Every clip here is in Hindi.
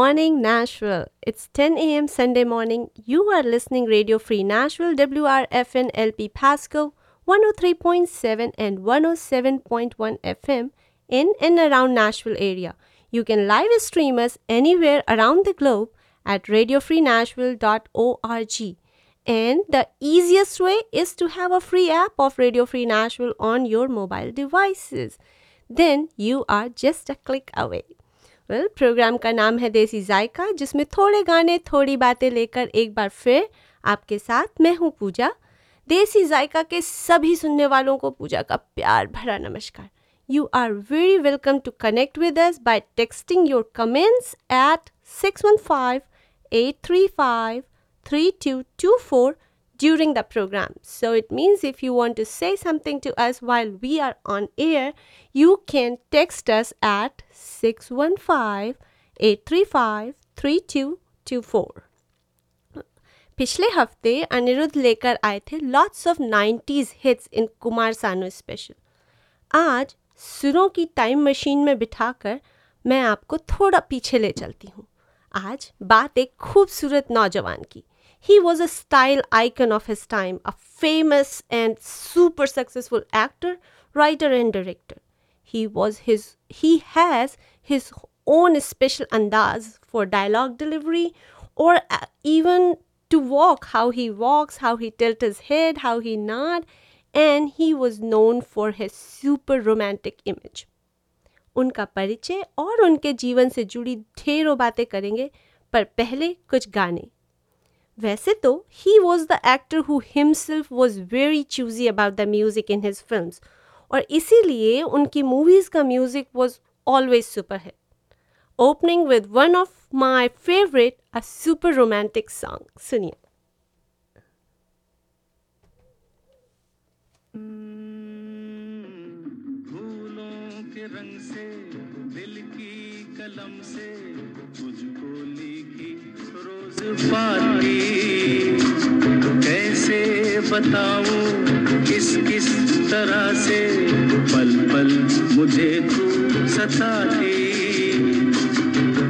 Morning Nashville. It's 10 a.m. Sunday morning. You are listening Radio Free Nashville WRFN LP Pasco 103.7 and 107.1 FM in and around Nashville area. You can live stream us anywhere around the globe at radiofreenashville.org. And the easiest way is to have a free app of Radio Free Nashville on your mobile devices. Then you are just a click away. Well programme का नाम है देसी जायका, जिसमें थोड़े गाने, थोड़ी बातें लेकर एक बार फिर आपके साथ मैं हूँ पूजा। देसी जायका के सभी सुनने वालों को पूजा का प्यार भरा नमस्कार। You are very welcome to connect with us by texting your comments at six one five eight three five three two two four during the program. So it means if you want to say something to us while we are on air, you can text us at 615 835 3224. पिछले हफ़्ते अनिरुद्ध लेकर आए थे lots of 90s hits in Kumar Sanu special आज सुरों की टाइम मशीन में बिठाकर मैं आपको थोड़ा पीछे ले चलती हूँ आज बात एक खूबसूरत नौजवान की He was a style icon of his time, a famous and super successful actor, writer and director. He was his he has his own special andaz for dialogue delivery or even to walk how he walks, how he tilts his head, how he nod and he was known for his super romantic image. उनका परिचय और उनके जीवन से जुड़ी ढेरों बातें करेंगे पर पहले कुछ गाने वैसे तो he was the actor who himself was very choosy about the music in his film और इसीलिए उनकी मूवीज़ का music was always super hit opening with one of my favourite a super romantic song सुनिए। फूलों पाती कैसे बताऊँ किस किस तरह से पल पल मुझे तू सताती।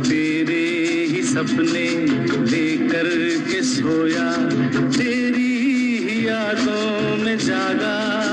तेरे ही सपने लेकर के सोया, तेरी ही यादों में जागा।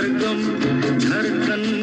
सरगम धड़कन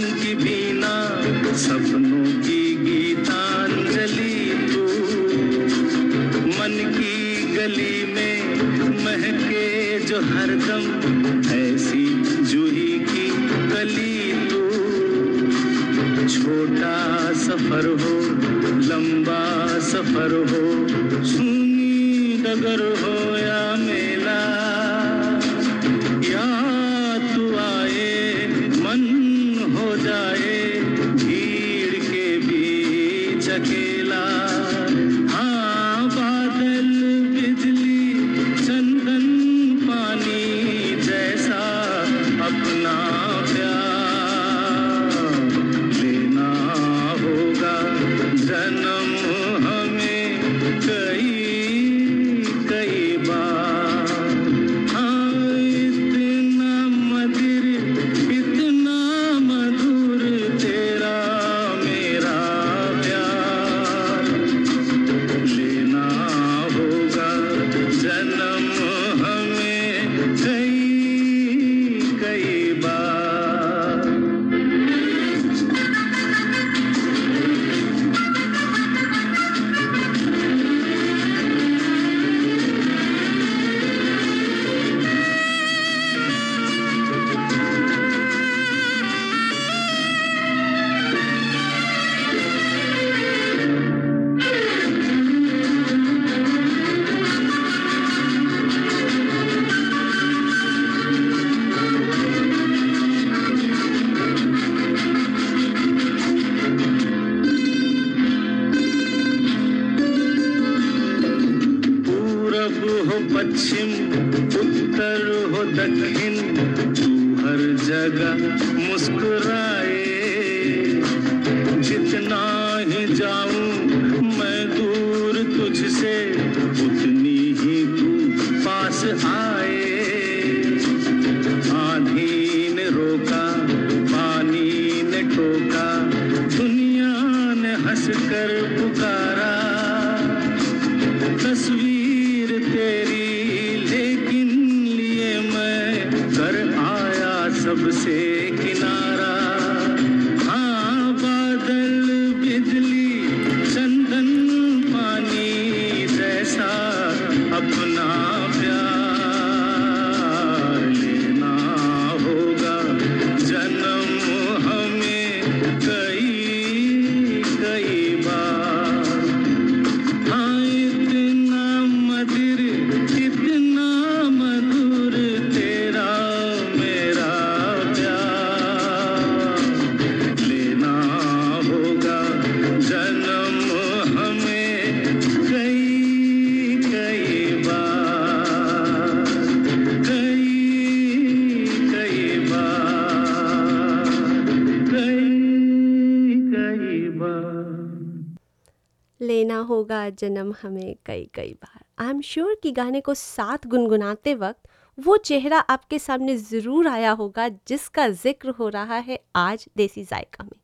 जन्म हमें कई कई बार। आई एम श्योर कि गाने को साथ गुनगुनाते वक्त वो चेहरा आपके सामने ज़रूर आया होगा जिसका ज़िक्र हो रहा है आज देसी जायका में।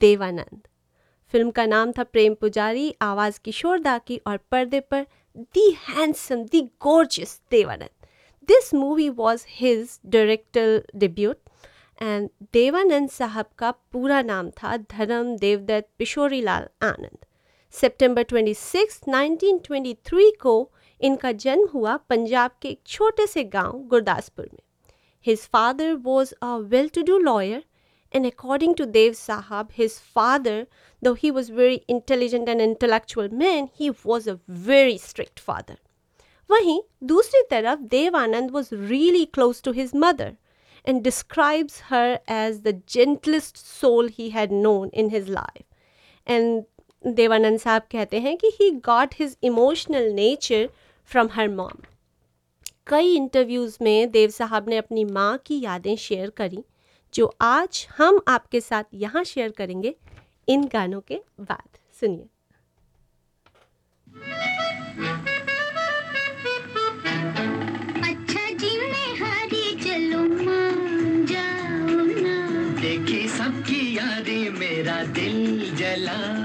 देवानंद। फ़िल्म का नाम था प्रेम पुजारी, आवाज़ किशोर दा की और पर्दे पर the handsome, the gorgeous Dev Anand. This movie was his director debut and Dev Anand sahab का पूरा नाम था धर्म देवदत्त पिशोरी लाल आनंद। सितंबर 26, 1923 को इनका जन्म हुआ पंजाब के एक छोटे से गाँव गुरदासपुर में। His father was a well to do lawyer and according to Dev sahab his father though he was very intelligent and intellectual man he was a very strict father वहीं दूसरी तरफ़ Devanand was really close to his mother and describes her as the gentlest soul he had known in his life and Devanand sahab कहते हैं कि he got his emotional nature from her mom कई इंटरव्यूज़ में देव साहब ने अपनी माँ की यादें शेयर करी जो आज हम आपके साथ यहाँ शेयर करेंगे इन गानों के बाद। सुनिए। अच्छा जी मैं हारी चलो जाओ ना। देखी सबकी यारी मेरा दिल जलाओ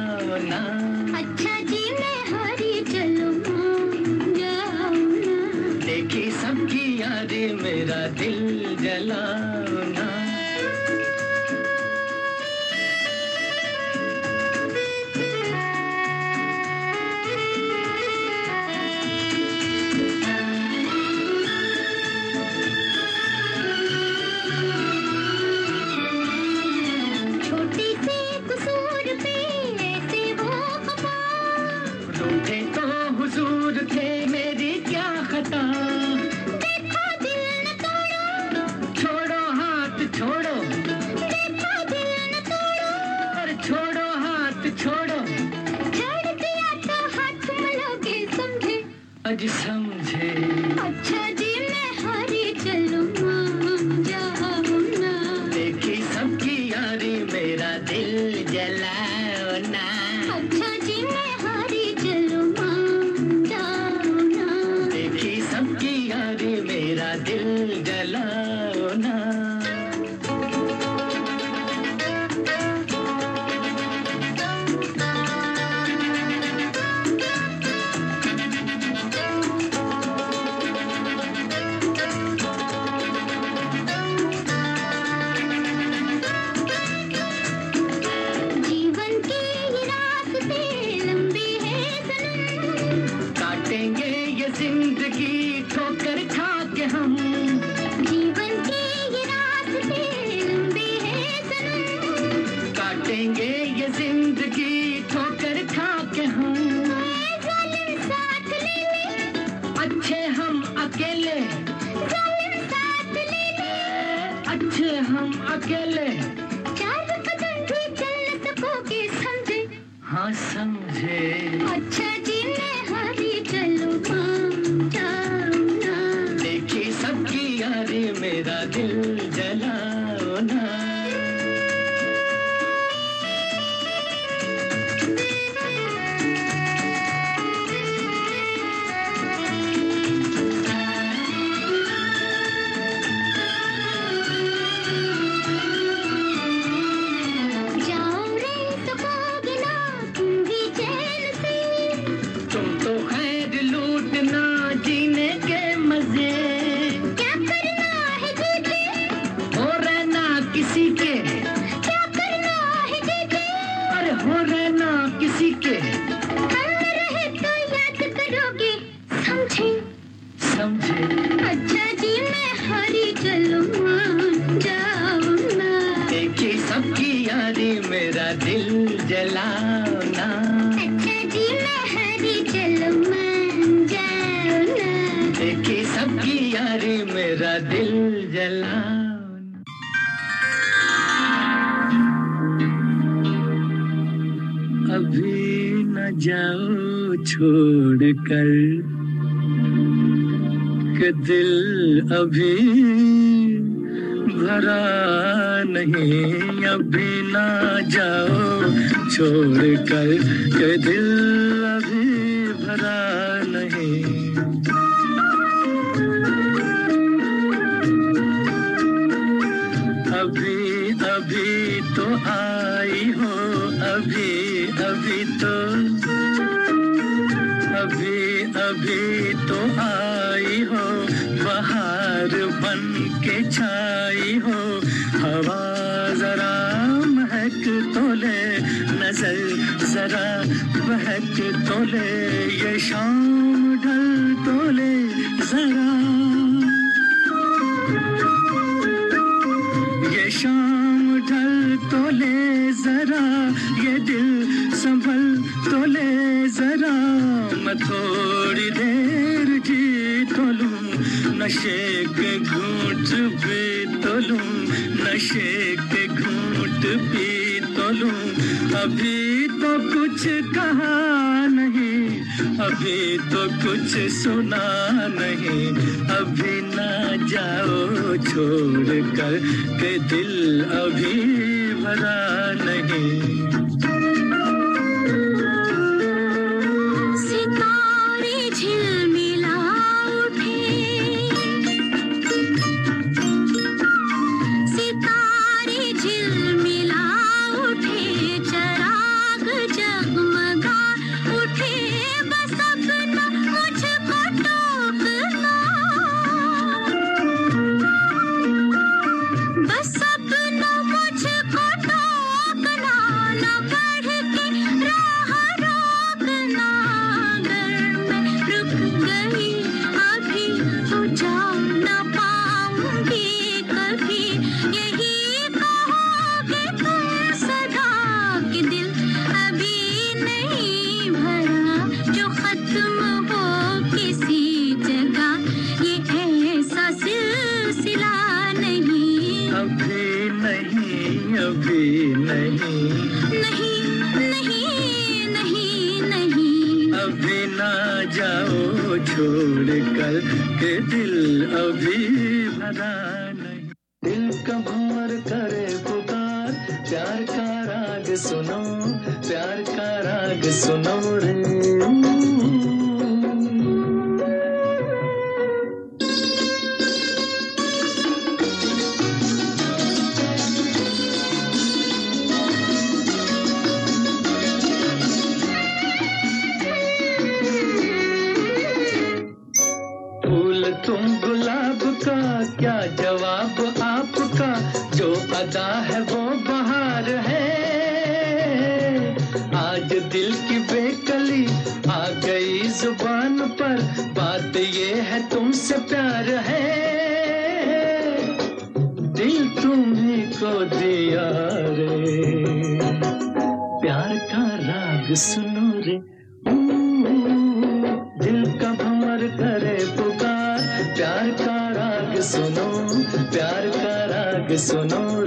I love. हाथ छोड़ो। छोड़ दिया तो हाथ मलोगे समझे। अज समझे कभी भरा नहीं अभी ना जाओ छोड़ कर के दिल बोलूँ अभी तो कुछ कहा नहीं, अभी तो कुछ सुना नहीं। अभी ना जाओ छोड़ कर के दिल अभी भरा नहीं। सुनो रे। तुम गुलाब का क्या जवाब आपका? जो अदा है वो ज़ुबान पर बात ये है, तुमसे प्यार है। दिल तुम्हें को दिया रे। प्यार का राग सुनो रे। हम्म, दिल का भमर करे पुकार। प्यार का राग सुनो, प्यार का राग सुनो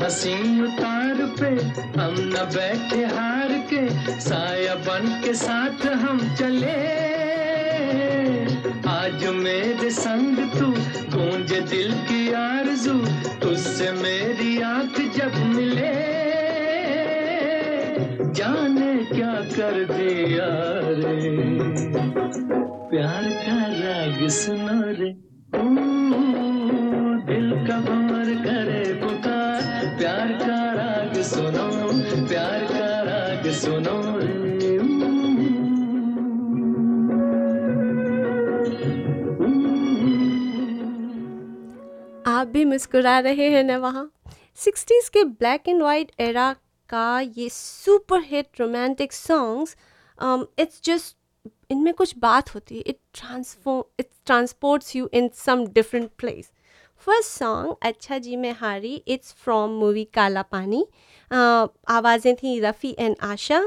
हसीन उतार पे हम न बैठे हार के, साया बन के साथ हम चले। आज मेरे संग तू गूंज दिल की आरज़ू, तुझसे मेरी आँख जब मिले। जाने क्या कर दिया रे, प्यार का राग सुनो रे। दिल का भंवर करे। आप भी मुस्कुरा रहे हैं ना वहाँ? सिक्सटीज़ के ब्लैक एंड वाइट एरा का ये super hit romantic songs it's just इनमें कुछ बात होती है। It transform it transports you in some different place first song अच्छा जी मैं हारी इट्स फ्रॉम मूवी काला पानी अ, आवाज़ें थी रफ़ी एंड आशा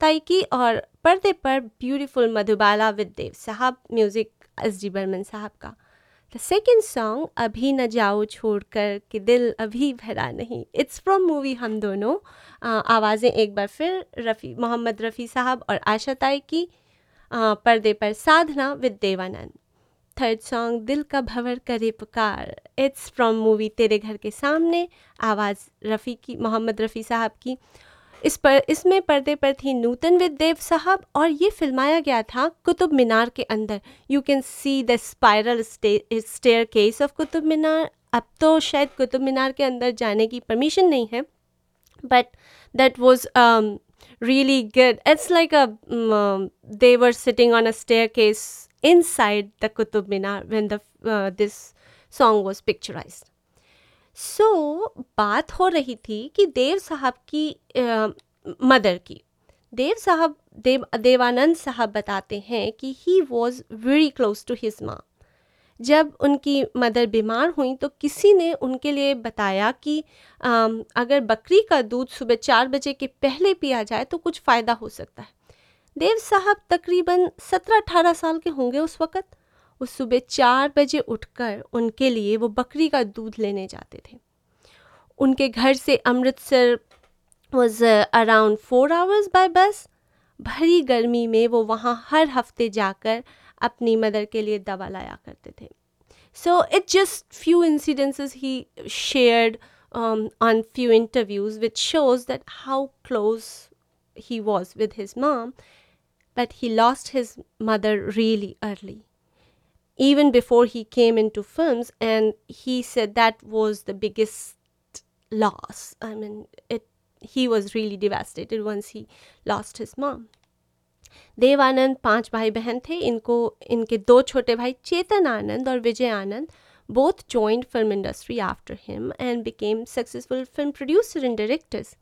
ताई की और पर्दे पर ब्यूटीफुल मधुबाला विद देव साहब म्यूज़िक एस डी बर्मन साहब का। द सेकेंड सॉन्ग अभी न जाओ छोड़कर कि दिल अभी भरा नहीं इट्स फ्रॉम मूवी हम दोनों आवाज़ें एक बार फिर रफ़ी मोहम्मद रफ़ी साहब और आशा ताई की अ, पर्दे पर Sadhana with Devanand. Third song दिल का भंवर करे पुकार इट्स फ्रॉम मूवी तेरे घर के सामने आवाज़ रफ़ी की मोहम्मद रफ़ी साहब की। इस पर, इसमें पर्दे पर थी नूतन विद देव साहब और ये फिल्माया गया था कुतुब मीनार के अंदर। You can see the spiral staircase of Qutub Minar. अब तो शायद कुतुब मीनार के अंदर जाने की परमिशन नहीं है but that was really good it's like a they were sitting on a staircase inside the Qutub Minar when the this song was picturise so बात हो रही थी कि देव साहब की मदर की। देव साहब देव देवानंद साहब बताते हैं कि he was very close to his माँ जब उनकी मदर बीमार हुई तो किसी ने उनके लिए बताया कि अम, अगर बकरी का दूध सुबह चार बजे के पहले पिया जाए तो कुछ फ़ायदा हो सकता है। देव साहब तकरीबन सत्रह अठारह साल के होंगे उस वक़्त। वो सुबह चार बजे उठकर उनके लिए वो बकरी का दूध लेने जाते थे। उनके घर से Amritsar was around four hours by bus भरी गर्मी में वो वहाँ हर हफ़्ते जाकर अपनी मदर के लिए दवा लाया करते थे। So it just few incidence he shared on few interviews which shows that how close he was with his mom but he lost his mother really early even before he came into films and he said that was the biggest loss i mean it he was really devastated once he lost his mom Dev Anand पांच भाई बहन थे इनको इनके दो छोटे भाई चेतन आनंद और Vijay Anand both joined film industry after him and became successful film producer and directors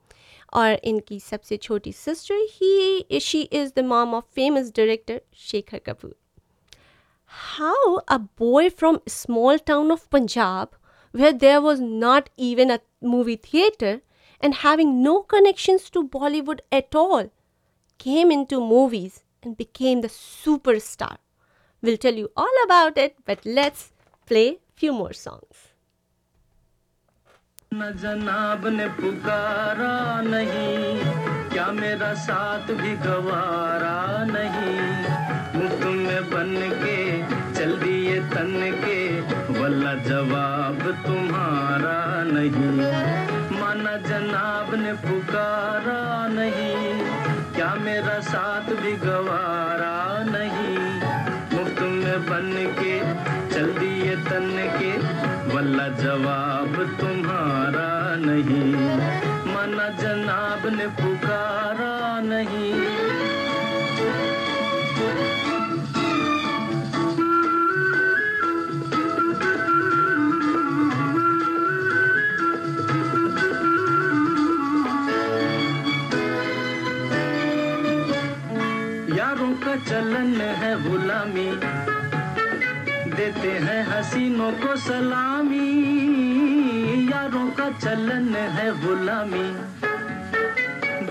और इनकी सबसे छोटी sister he she is the mom of famous director Shekhar Kapur how a boy from a small town of Punjab, where there was not even a movie theater and having no connections to Bollywood at all, came into movies and became the superstar. We'll tell you all about it, but let's play few more songs. न जनाब ने पुकारा नहीं क्या मेरा साथ भी गवारा नहीं मुफ्त में बन के चल दिए तन के वल्ला वल्ला जवाब तुम्हारा नहीं। माना जनाब ने पुकारा नहीं। क्या मेरा साथ भी गवारा नहीं? मुफ़्त में बन के, चल दिए तन के, वल्ला जवाब तुम्हारा नहीं। माना जनाब ने पुकारा नहीं। हसीनों को सलामी, यारों का चलन है गुलामी।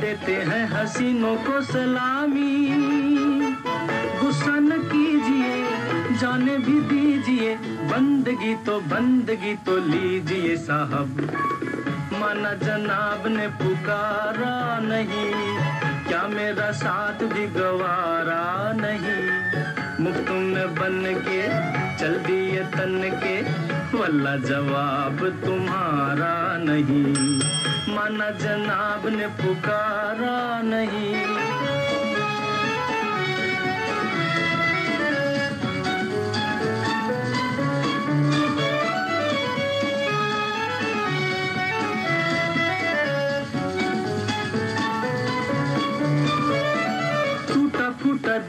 देते हैं हसीनों को सलामी। गुस्सा न कीजिए, जाने भी दीजिए। बंदगी तो बंदगी तो लीजिए साहब। माना जनाब ने पुकारा नहीं, क्या मेरा साथ भी गवारा नहीं? मुफ़्त में बन के चल दिए तन के, वल्ला जवाब तुम्हारा नहीं। माना जनाब ने पुकारा नहीं।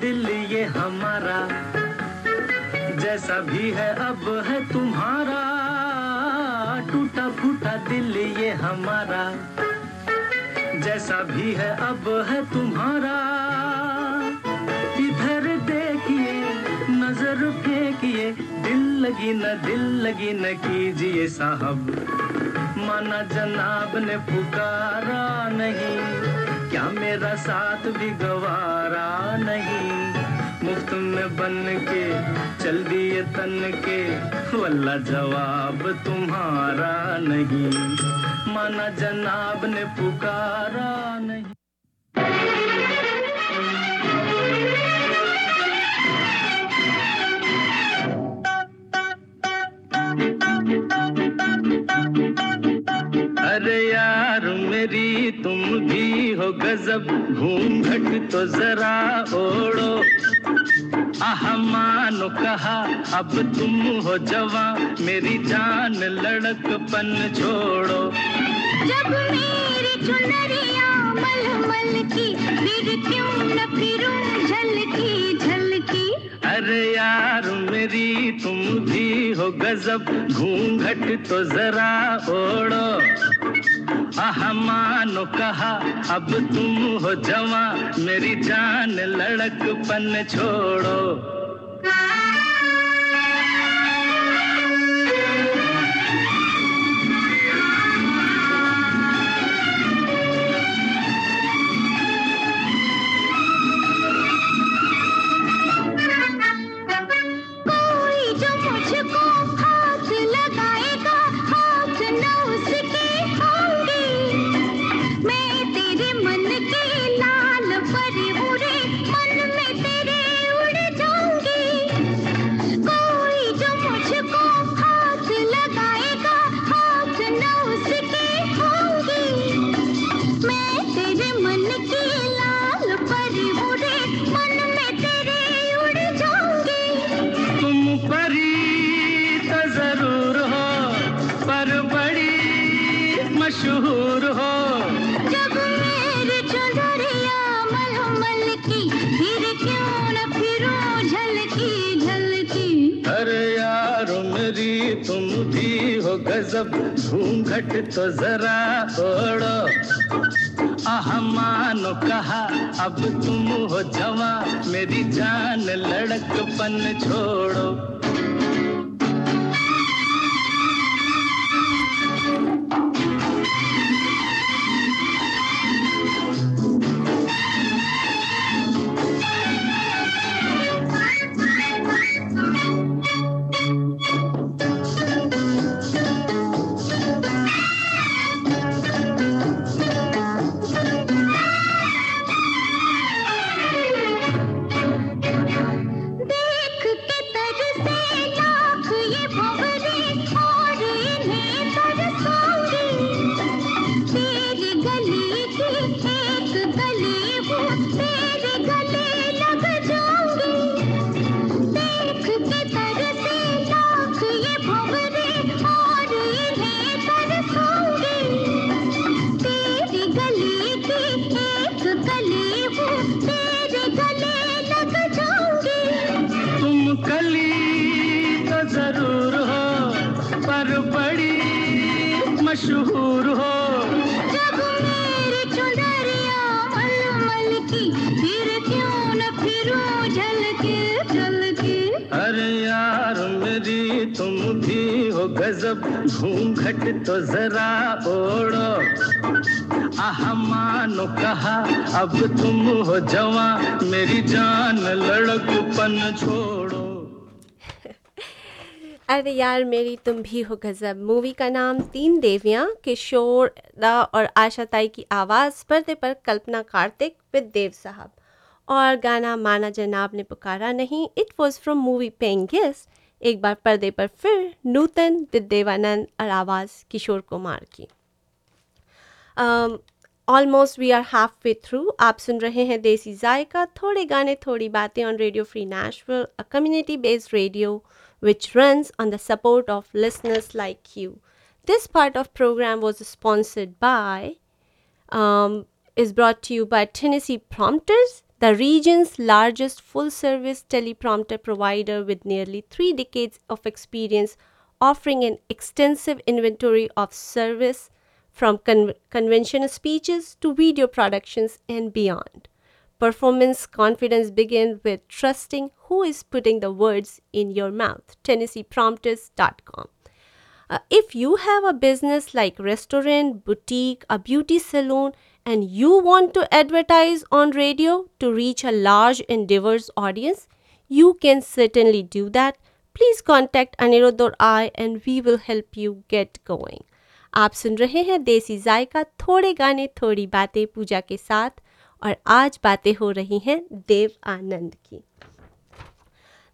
दिल ये हमारा जैसा भी है, अब है तुम्हारा। टूटा फूटा दिल ये हमारा। जैसा भी है, अब है तुम्हारा। इधर देखिए, नज़र फेंकिए। दिल लगी न, दिल लगी न कीजिए साहब। माना जनाब ने पुकारा नहीं, क्या मेरा साथ भी गवारा नहीं? मुफ़्त में बन के चल दिए तन के वल्ला जवाब तुम्हारा नहीं, माना जनाब ने पुकारा नहीं। अरे यार मेरी, तुम भी हो गजब, घूंघट तो जरा ओढ़ो। मानो कहा अब तुम हो जवा मेरी जान लड़कपन छोड़ो। जब मेरी चुनरिया मलमल की फिर क्यों न फिरूं झलकी झलकी? अरे यार मेरी तुम भी हो गजब घूंघट तो जरा ओढ़ो। आह मानो कहा अब तुम हो जवा मेरी जान लड़कपन छोड़ो। तो जरा घूंघट तो जरा ओढ़ो। आह, मानो कहा, अब तुम हो जवा, मेरी जान लड़कपन छोड़ो। अरे यार, मेरी तुम भी हो गज़ब। मूवी का नाम तीन देवियाँ, किशोर दा और आशा ताई की आवाज़, पर्दे पर कल्पना कार्तिक विद देव साहब। और गाना माना जनाब ने पुकारा नहीं it was from movie paying guest एक बार पर्दे पर फिर नूतन दिदेवानंद और आवाज़ किशोर कुमार की। Almost we are half way through आप सुन रहे हैं देसी जायका। थोड़े गाने, थोड़ी बातें on radio free national a community based radio which run on the support of listeners like you this part of programme was sponsored by is brought you by Tennessee prompters the region's largest full-service teleprompter provider with nearly three decades of experience, offering an extensive inventory of service from con- conventional speeches to video productions and beyond. Performance confidence begins with trusting who is putting the words in your mouth. TennesseePrompters.com. Uh, if you have a business like restaurant, boutique, a beauty salon, and you want to advertise on radio to reach a large and diverse audience, you can certainly do that. Please contact Anirudh or I and we will help you get going. आप सुन रहे हैं देसी जायका थोड़े गाने थोड़ी बातें पूजा के साथ और आज बातें हो रही हैं देव आनंद की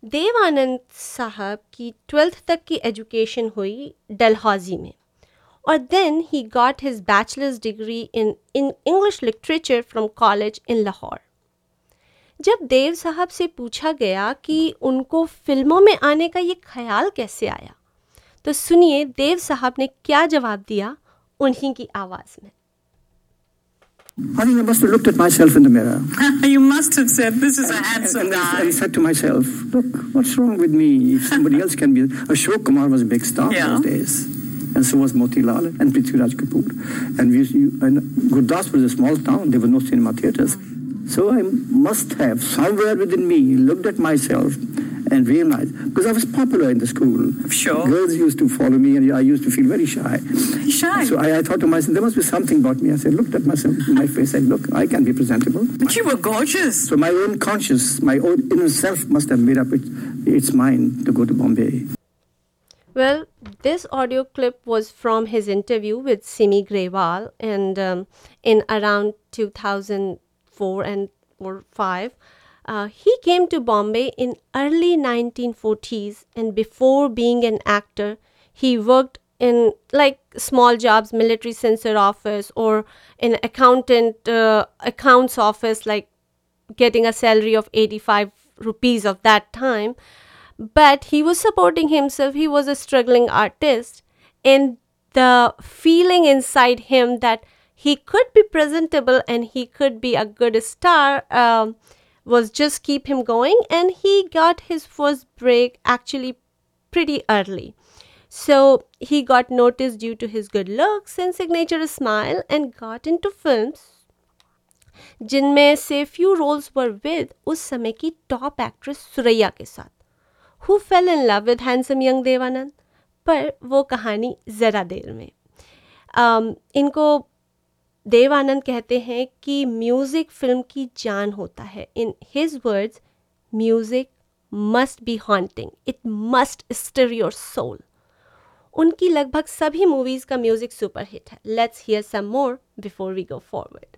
देव आनंद साहब की ट्वेल्थ तक की एजुकेशन हुई डलहौजी में और then he got his bachelor's degree in in English literature from college in Lahore जब देव साहब से पूछा गया कि उनको फ़िल्मों में आने का ये ख्याल कैसे आया तो सुनिए देव साहब ने क्या जवाब दिया उन्हीं की आवाज़ में I think I must have looked at myself in the mirror you must have said, This is a handsome and, guy. and said to myself, "Look, what's wrong with me? If somebody else can be." Ashok Kumar was a big star Yeah. those days, and so was Motilal and Prithviraj Kapoor. And we, and Gurdaspur is a small town. There were no cinema theaters, so I must have somewhere within me looked at myself and realized because I was popular in the school. Sure. Girls used to follow me, and I used to feel very shy. Shy. So I, I thought to myself, there must be something about me. I said, looked at myself in my face, said, look, I can be presentable. But you were gorgeous. So my own conscience, my own inner self must have made up its, its mind to go to Bombay. Well, this audio clip was from his interview with Simi Grewal, and um, in around 2004 and or five, uh, he came to Bombay in early 1940s, and before being an actor, he worked in like small jobs, military censor office, or an accountant uh, accounts office, like getting a salary of 85 rupees of that time but he was supporting himself he was a struggling artist and the feeling inside him that he could be presentable and he could be a good star um, was just keep him going and he got his first break actually pretty early so he got noticed due to his good looks and signature smile and got into films जिनमें से फ्यू रोल्स वर विद उस समय की टॉप एक्ट्रेस सुरैया के साथ who fell in love with handsome young Devanand पर वो कहानी ज़रा देर में। um, इनको देवानंद कहते हैं कि म्यूज़िक फ़िल्म की जान होता है। In his words music must be haunting it must stir your soul उनकी लगभग सभी मूवीज़ का म्यूज़िक सुपर हिट है। Let's hear some more before we go forward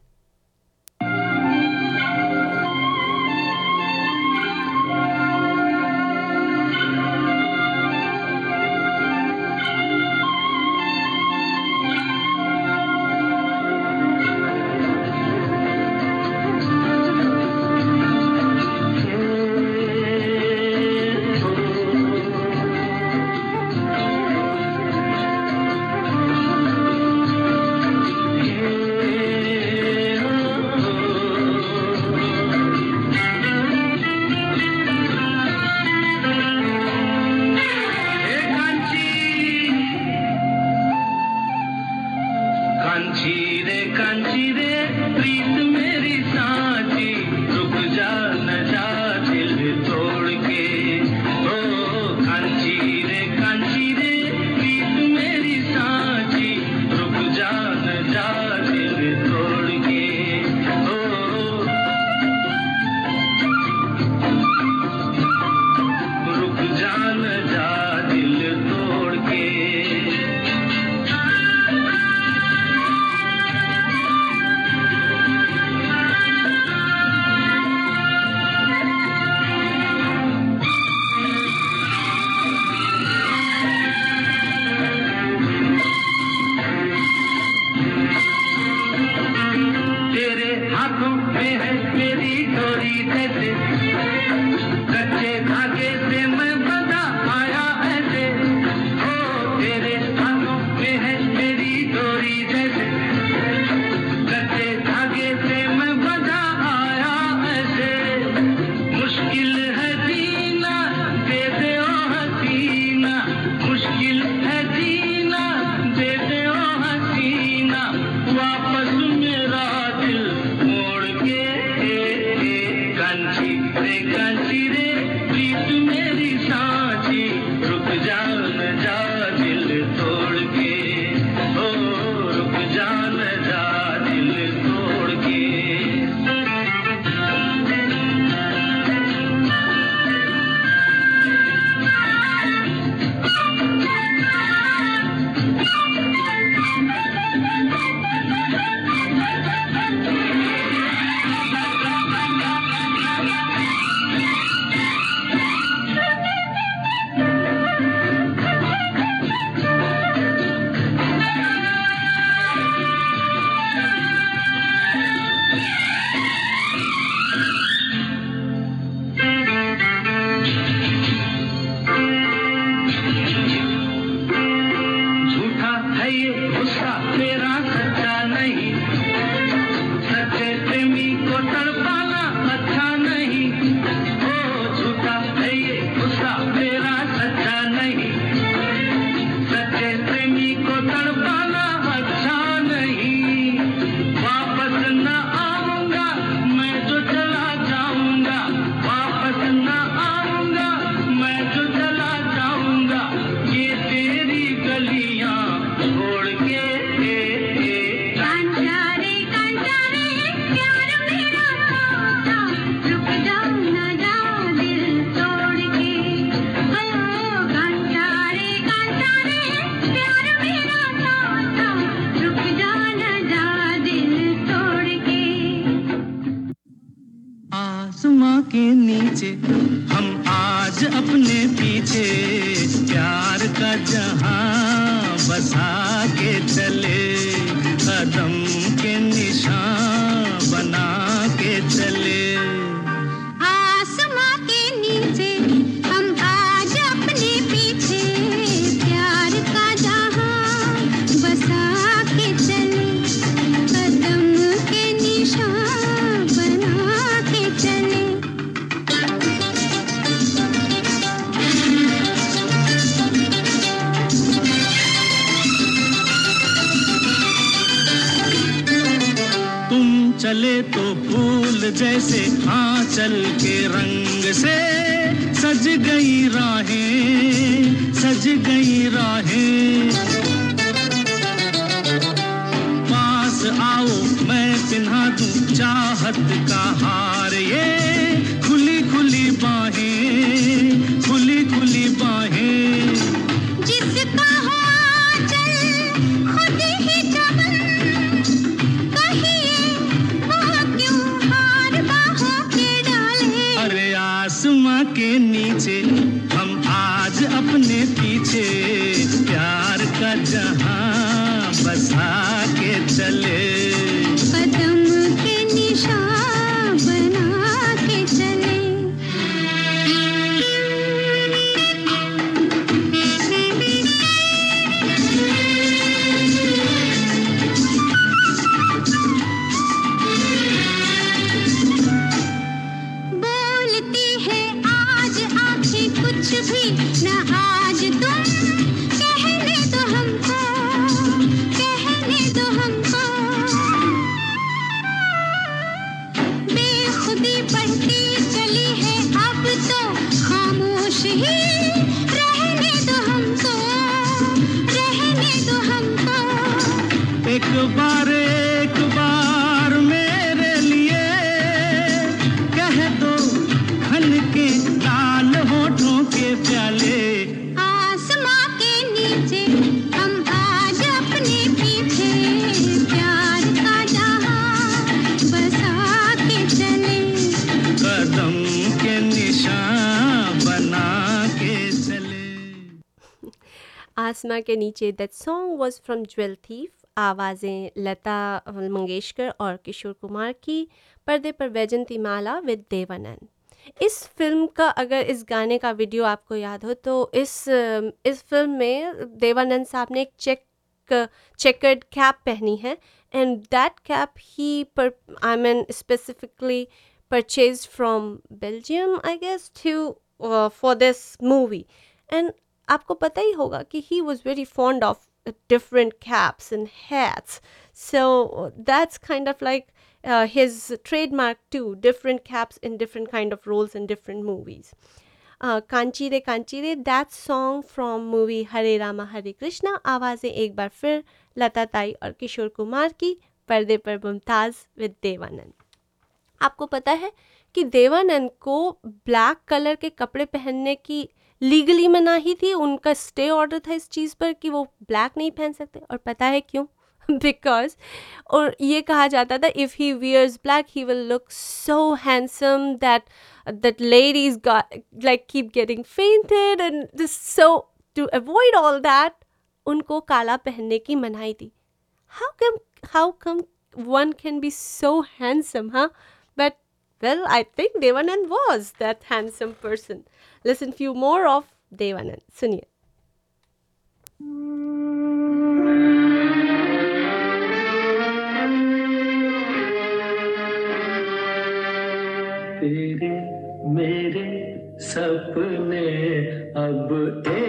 ते सचा नहीं। सच्चे प्रेमी कोत आसमां के नीचे that song was from jewel thief आवाज़ें लता मंगेशकर और किशोर कुमार की पर्दे पर वैजंती माला विद देवानंद इस फ़िल्म का अगर इस गाने का वीडियो आपको याद हो तो इस इस फ़िल्म में देवानंद साहब ने एक चेक चेकर्ड कैप पहनी है एंड दैट कैप ही पर I mean specifically purchased from Belgium, I guess, to for this movie. And आपको पता ही होगा कि he was very fond of different caps in hats so that's kind of like his trademark to different caps in different kind of roles in different movies Kanchi रे कांची रे that song from movie Hare Rama Hare Krishna आवाज़ें एक बार फिर लता ताई और किशोर कुमार की पर्दे पर मुमताज़ विद देवानंद आपको पता है कि देवानंद को ब्लैक कलर के कपड़े पहनने की लीगली मनाही थी, उनका स्टे ऑर्डर था इस चीज़ पर कि वो ब्लैक नहीं पहन सकते। और पता है क्यों? बिकॉज़ और ये कहा जाता था if he wears black he will look so handsome that that ladies like keep getting fainted and so to avoid all that उनको काला पहनने की मनाही थी। How come how come one can be so handsome हाँ but well i think devanand was that handsome person listen few more of devanand suniye तेरे मेरे सपने अब एक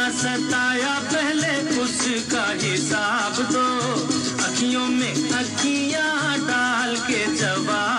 कितना सताया पहले उसका हिसाब दो। अखियों में अखियाँ डाल के जवाब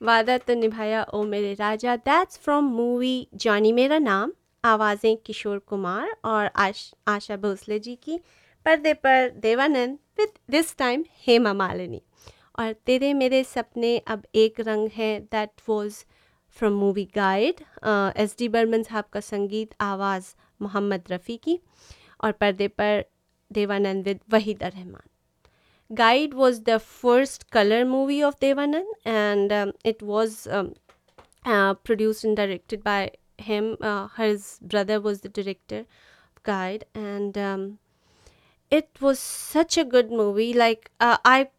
वादा तो निभाया ओ मेरे राजा। दैट्स फ्रॉम मूवी जॉनी मेरा नाम आवाज़ें किशोर कुमार और आश, आशा भोसले जी की। पर्दे पर Devanand with this time Hema Malini. और तेरे मेरे सपने अब एक रंग है that was from movie Guide S D Burman sahab का संगीत आवाज़ मोहम्मद रफ़ी की। और पर्दे पर Devanand with Waheeda Rehman. Guide was the first color movie of Devanand, and um, it was um, uh, produced and directed by him. Uh, his brother was the director of Guide, and um, it was such a good movie. Like uh, I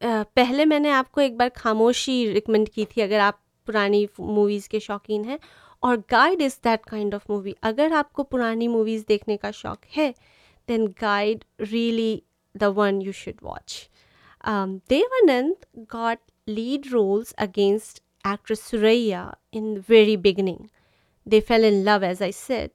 uh, पहले मैंने आपको एक बार खामोशी रिकमेंड की थी अगर आप पुरानी मूवीज़ के शौकीन हैं और Guide is that kind of movie अगर आपको पुरानी मूवीज़ देखने का शौक है then guide really the one you should watch. Um, devanand got lead roles against actress suraya in the very beginning. They fell in love as i said.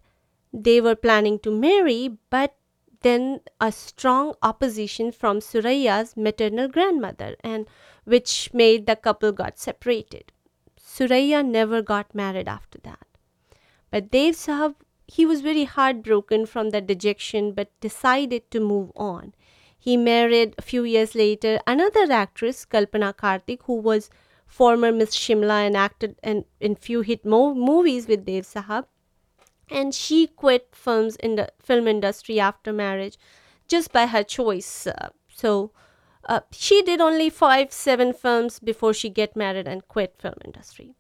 They were planning to marry but then a strong opposition from suraya's maternal grandmother and which made the couple got separated. Suraya never got married after that. But Dev Sahab, he was very heartbroken from that dejection but decided to move on. He married a few years later another actress, Kalpana Karthik, who was former Miss Shimla and acted in, in few hit mo- movies with Dev Sahab. And she quit films in the film industry after marriage just by her choice. Uh, so uh, she did only five, seven films before she get married and quit film industry.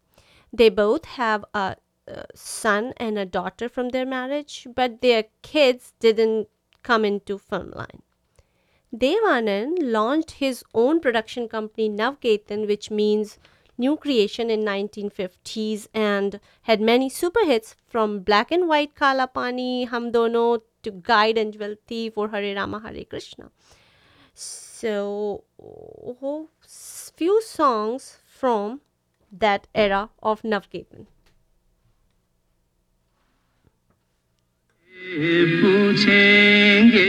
They both have a, a son and a daughter from their marriage, but their kids didn't come into film line. Devanand launched his own production company Navketan, which means new creation in 1950s and had many super hits from Black and White Kala Pani, Hum Dono to Guide and Jewel Thief or Hare Rama Hare Krishna. So, oh, s- few songs from that era of Navketan. पूछेंगे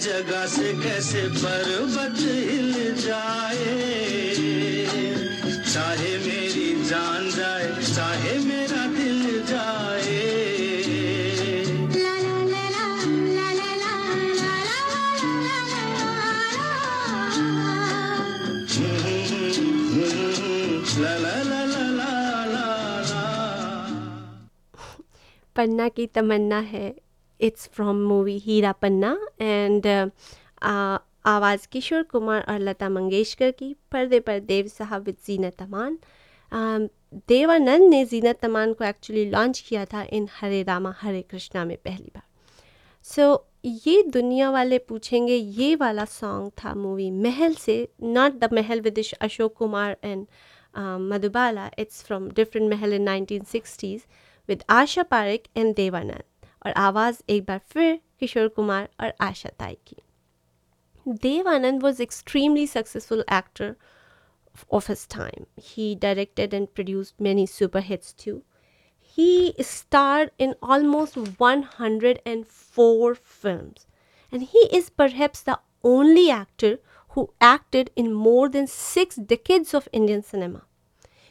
जगह से कैसे पर्वत हिल जाए? चाहे मेरी जान जाए, चाहे मेरा दिल जाए। पन्ना की तमन्ना है। It's from movie Heera Panna and आवाज़ किशोर कुमार और लता मंगेशकर की पर्दे पर देव साहब विद जीनत अमान Um, देवानंद ने जीनत तमान को एक्चुअली लॉन्च किया था इन हरे रामा हरे कृष्णा में पहली बार. सो so, ये दुनिया वाले पूछेंगे ये वाला सॉन्ग था मूवी महल से not the Mahal with Ashok Kumar and Madhubala. It's from different Mahal in 1960s with Asha Parekh and Devanand और आवाज़ एक बार फिर किशोर कुमार और आशा ताई की Devanand was extremely successful actor of his time. He directed and produced many super hits too. He starred in almost 104 films, and he is perhaps the only actor who acted in more than six decades of Indian cinema.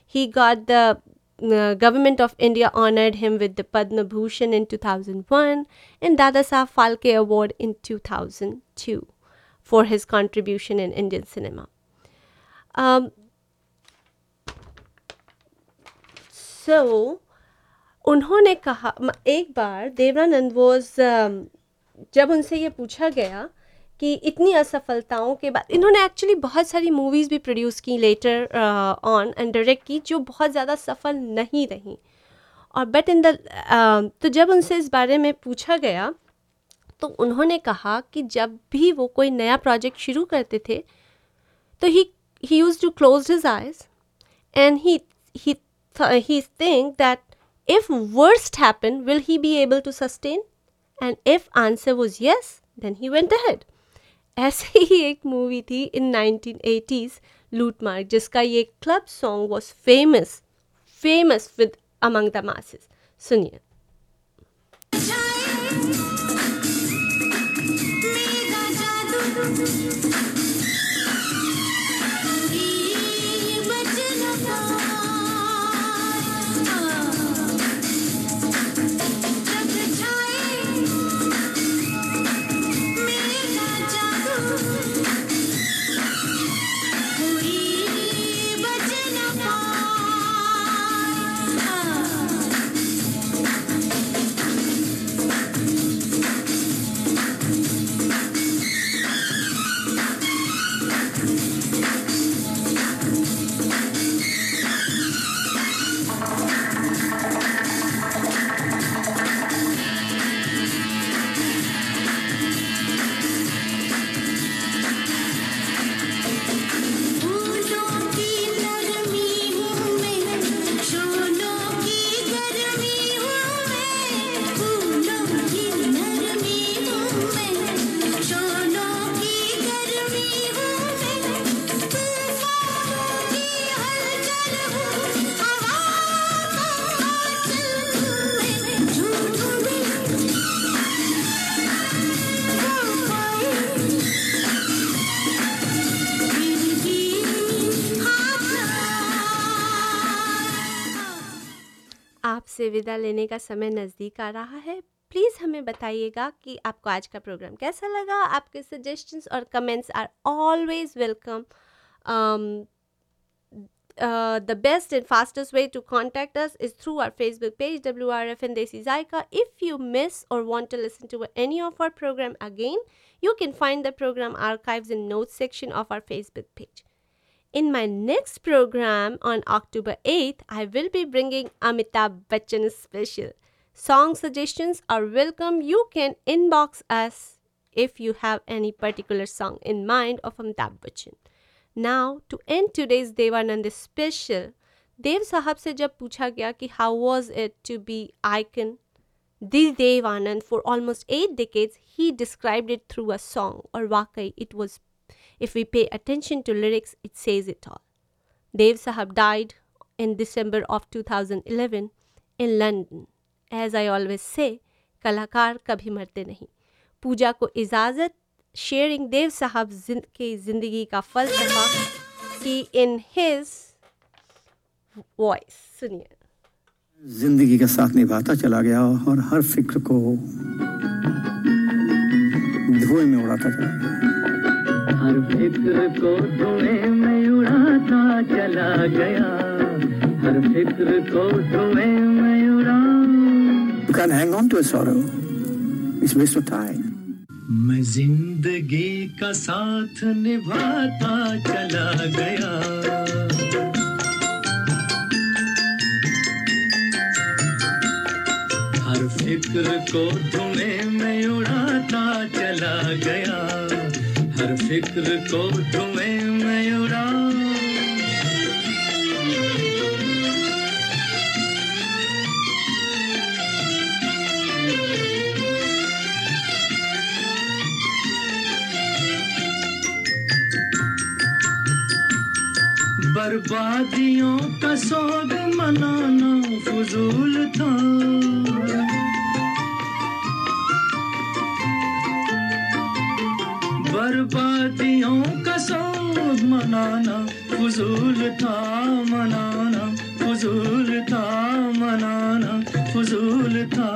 He got the uh, government of India honored him with the Padma Bhushan in 2001 and Dada Saheb Phalke Award in 2002 for his contribution in Indian cinema. Um, so उन्होंने कहा म- एक बार देवरानंद वॉज जब उनसे ये पूछा गया कि इतनी असफलताओं के बाद, इन्होंने एक्चुअली बहुत सारी मूवीज़ भी प्रोड्यूस की लेटर ऑन एंड डायरेक्ट की जो बहुत ज़्यादा सफल नहीं रहीं। और बट इन द तो जब उनसे इस बारे में पूछा गया तो उन्होंने कहा कि जब भी वो कोई नया प्रोजेक्ट शुरू करते थे तो ही to close his eyes and he he th- he think that if worst happened, will he be able to sustain? And if answer was yes, then he went ahead. ऐसे ही एक मूवी थी इन 1980s लूट मार्क जिसका ये club song was famous famous with among the masses सुनिए। आपसे विदा लेने का समय नज़दीक आ रहा है। प्लीज़ हमें बताइएगा कि आपको आज का प्रोग्राम कैसा लगा। आपके सजेशंस और comments are always welcome the best and fastest way to contact us is through our Facebook page W R F N Desi Zayka if you miss or want to listen to any of our programme again you can find the programme archive in note section of our Facebook page In my next program on October 8th, I will be bringing Amitabh Bachchan special. Song suggestions are welcome. You can inbox us if you have any particular song in mind of Amitabh Bachchan. Now, to end today's Devanand special, देव साहब से जब पूछा गया कि how was it to be icon the Dev Anand for almost eight decades he described it through a song और वाकई it was If we pay attention to lyrics it says it all Dev sahab died in December of 2011 in London. As I always say, कलाकार कभी मरते नहीं। पूजा को इजाज़त शेयरिंग देव साहब जिन की ज़िंदगी का फलसफा की इन हिज वॉइस सुनिए। ज़िंदगी का साथ निभाता चला गया और हर फ़िक्र को धुएँ में उड़ाता चला गया। हर फ़िक्र को धुएँ में उड़ाता चला गया हर फ़िक्र को धुएँ में उड़ा You can't hang on to a sorrow. It's waste of time. मैं ज़िंदगी का साथ निभाता चला गया हर फ़िक्र को धुएँ में उड़ाता चला गया फ़िक्र को धुएँ में बर्बादियों का सोग मनाना फजूल था। मनाना फजूल था मनाना फजूल था मनाना फजूल था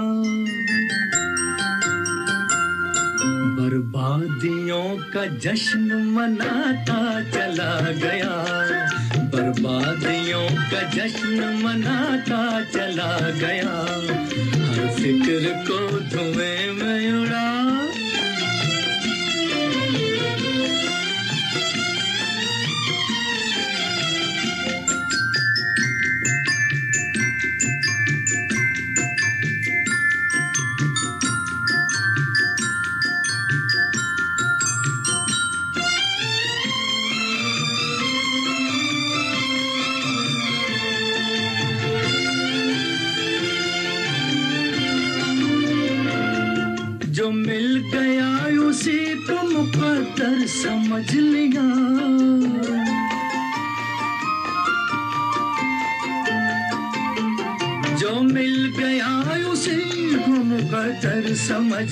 बर्बादियों का जश्न मनाता चला गया। बर्बादियों का जश्न मनाता चला गया। हर फ़िक्र को धुएँ में उड़ा